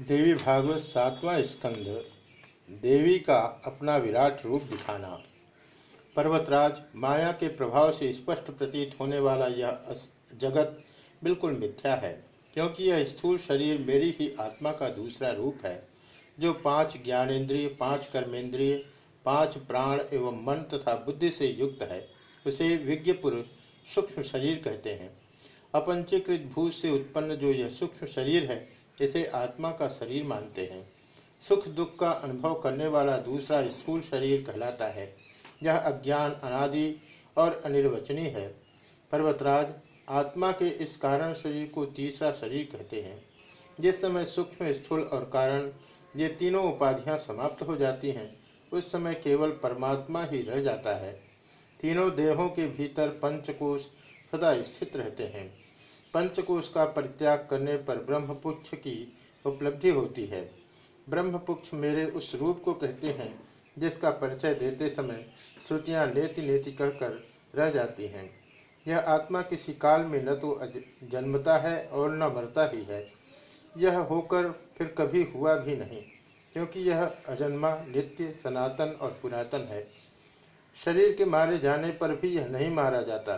देवी भागवत सातवां स्कंद, देवी का अपना विराट रूप दिखाना। पर्वतराज, माया के प्रभाव से स्पष्ट प्रतीत होने वाला यह जगत बिल्कुल मिथ्या है, क्योंकि यह स्थूल शरीर मेरी ही आत्मा का दूसरा रूप है, जो पाँच ज्ञानेन्द्रिय, पाँच कर्मेंद्रिय पाँच प्राण एवं मन तथा बुद्धि से युक्त है, उसे विज्ञ पुरुष सूक्ष्म शरीर कहते हैं। अपंचीकृत भूत से उत्पन्न जो यह सूक्ष्म शरीर है इसे आत्मा का शरीर मानते हैं। सुख दुख का अनुभव करने वाला दूसरा स्थूल शरीर कहलाता है। यह अज्ञान, अनादि और अनिर्वचनीय है। पर्वतराज, आत्मा के इस कारण शरीर को तीसरा शरीर कहते हैं। जिस समय सूक्ष्म, स्थूल और कारण ये तीनों उपाधियाँ समाप्त हो जाती हैं, उस समय केवल परमात्मा ही रह जाता है। तीनों देहों के भीतर पंचकोश सदा स्थित रहते हैं। पंचकोश का परित्याग करने पर ब्रह्मपुक्ष की उपलब्धि होती है। ब्रह्मपुक्ष मेरे उस रूप को कहते हैं, जिसका परिचय देते समय श्रुतियाँ नेति नेति कहकर रह जाती हैं। यह आत्मा किसी काल में न तो जन्मता है और न मरता ही है। यह होकर फिर कभी हुआ भी नहीं, क्योंकि यह अजन्मा, नित्य, सनातन और पुरातन है। शरीर के मारे जाने पर भी यह नहीं मारा जाता।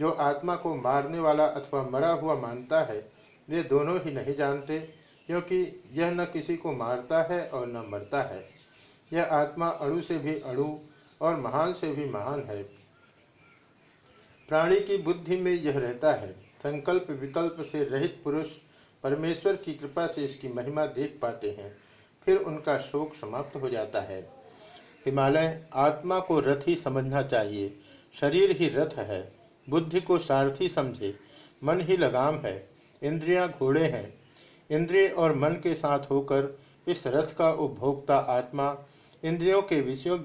जो आत्मा को मारने वाला अथवा मरा हुआ मानता है, वे दोनों ही नहीं जानते, क्योंकि यह न किसी को मारता है और न मरता है। यह आत्मा अणु से भी अणु और महान से भी महान है। प्राणी की बुद्धि में यह रहता है। संकल्प विकल्प से रहित पुरुष परमेश्वर की कृपा से इसकी महिमा देख पाते हैं। फिर उनका शोक समाप्त हो जाता है। हिमालय, आत्मा को रथ ही समझना चाहिए। शरीर ही रथ है। बुद्धि को सारथी समझे, मन ही लगाम है, इंद्रियाँ घोड़े हैं। इंद्रिय और मन के साथ होकर इस रथ का उपभोक्ता आत्मा इंद्रियों के विषयों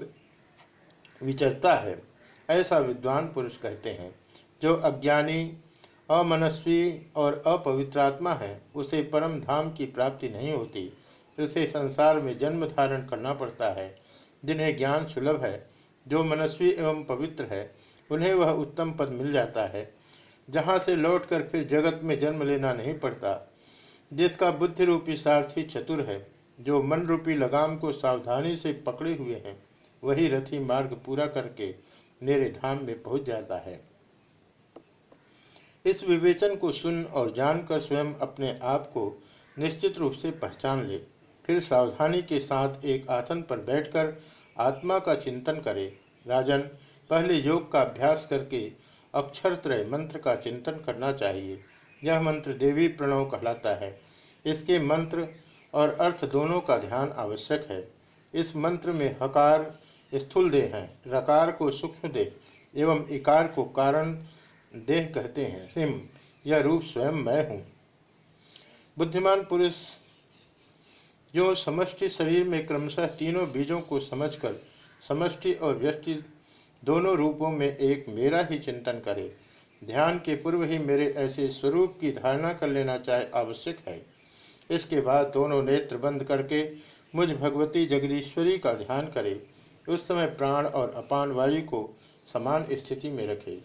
विचरता है, ऐसा विद्वान पुरुष कहते हैं। जो अज्ञानी, अमनस्वी और अपवित्रात्मा है, उसे परम धाम की प्राप्ति नहीं होती। उसे संसार में जन्म धारण करना पड़ता है। जिन्हें ज्ञान सुलभ है, जो मनस्वी एवं पवित्र है उन्हें वह उत्तम पद मिल जाता है। जहाँ से लौटकर फिर जगत में जन्म लेना नहीं पड़ता। जिसका बुद्धि रूपी सारथी चतुर है, जो मन रूपी लगाम को सावधानी से पकड़े हुए हैं, वही रथी मार्ग पूरा करके मेरे धाम में पहुँच जाता है। इस विवेचन को सुन और जानकर स्वयं अपने आप को निश्चित रूप से पहचान ले। फिर सावधानी के साथ एक आसन पर बैठकर आत्मा का चिंतन करे। राजन पहले योग का अभ्यास करके अक्षर त्रय मंत्र का चिंतन करना चाहिए। यह मंत्र देवी प्रणव कहलाता है। इसके मंत्र और अर्थ दोनों का ध्यान आवश्यक है। इस मंत्र में हकार, स्थूल देह है। रकार को सूक्ष्म देह एवं इकार को कारण देह कहते हैं। हिम यह रूप स्वयं मैं हूँ। बुद्धिमान पुरुष जो समष्टि शरीर में क्रमशः तीनों बीजों को समझकर समष्टि और व्यष्टि दोनों रूपों में एक मेरा ही चिंतन करे। ध्यान के पूर्व ही मेरे ऐसे स्वरूप की धारणा कर लेना चाहे आवश्यक है। इसके बाद दोनों नेत्र बंद करके मुझ भगवती जगदीश्वरी का ध्यान करे। उस समय प्राण और अपान वायु को समान स्थिति में रखे।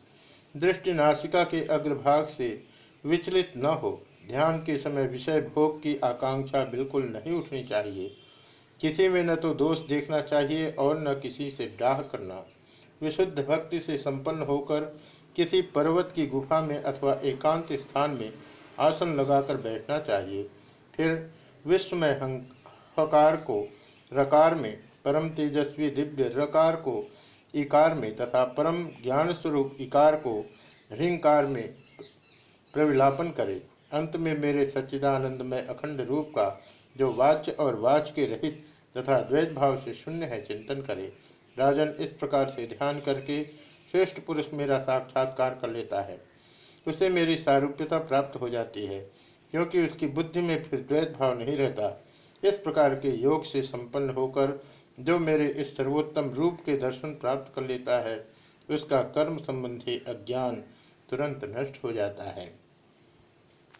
दृष्टि नासिका के अग्रभाग से विचलित न हो। ध्यान के समय विषय भोग की आकांक्षा बिल्कुल नहीं उठनी चाहिए। किसी में न तो दोष देखना चाहिए और न किसी से डाह करना। विशुद्ध भक्ति से संपन्न होकर किसी पर्वत की गुफा में अथवा एकांत स्थान में आसन लगाकर बैठना चाहिए। फिर विश्व में हकार को रकार में, परम तेजस्वी दिव्य रकार को इकार में तथा परम ज्ञान स्वरूप इकार को ह्रिंकार में प्रविलापन करे। अंत में मेरे सच्चिदानंद में अखंड रूप का जो वाच्य और वाच के रहित तथा द्वैत भाव से शून्य है चिंतन करे। राजन इस प्रकार से ध्यान करके श्रेष्ठ पुरुष मेरा साक्षात्कार कर लेता है। उसे मेरी सारूप्यता प्राप्त हो जाती है, क्योंकि उसकी बुद्धि में फिर द्वैत भाव नहीं रहता। इस प्रकार के योग से संपन्न होकर जो मेरे इस सर्वोत्तम रूप के दर्शन प्राप्त कर लेता है, उसका कर्म संबंधी अज्ञान तुरंत नष्ट हो जाता है।